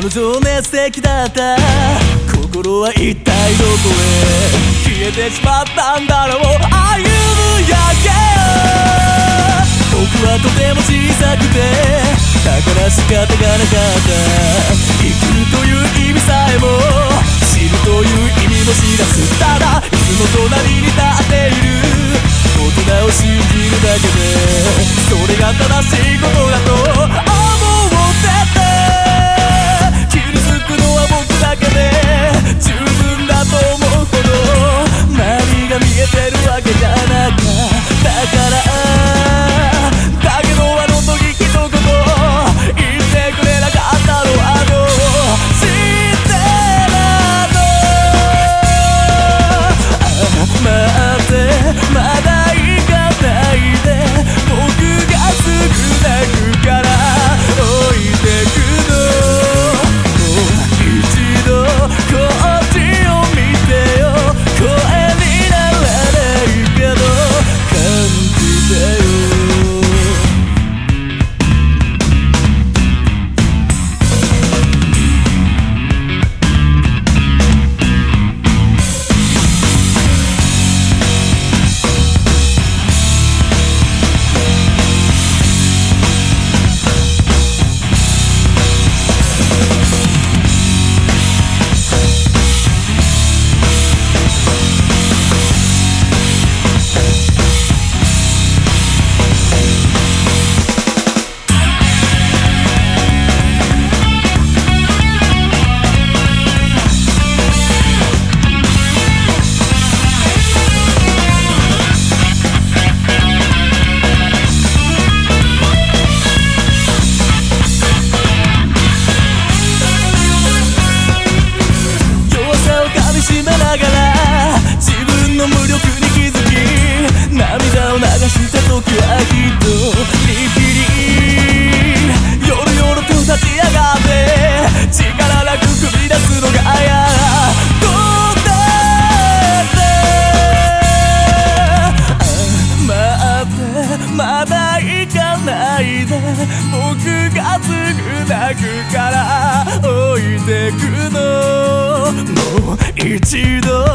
の情熱的だった心は一体どこへ消えてしまったんだろう。あ夕焼け僕はとても小さくてだから仕方がなかった。くから置いてくの。もう一度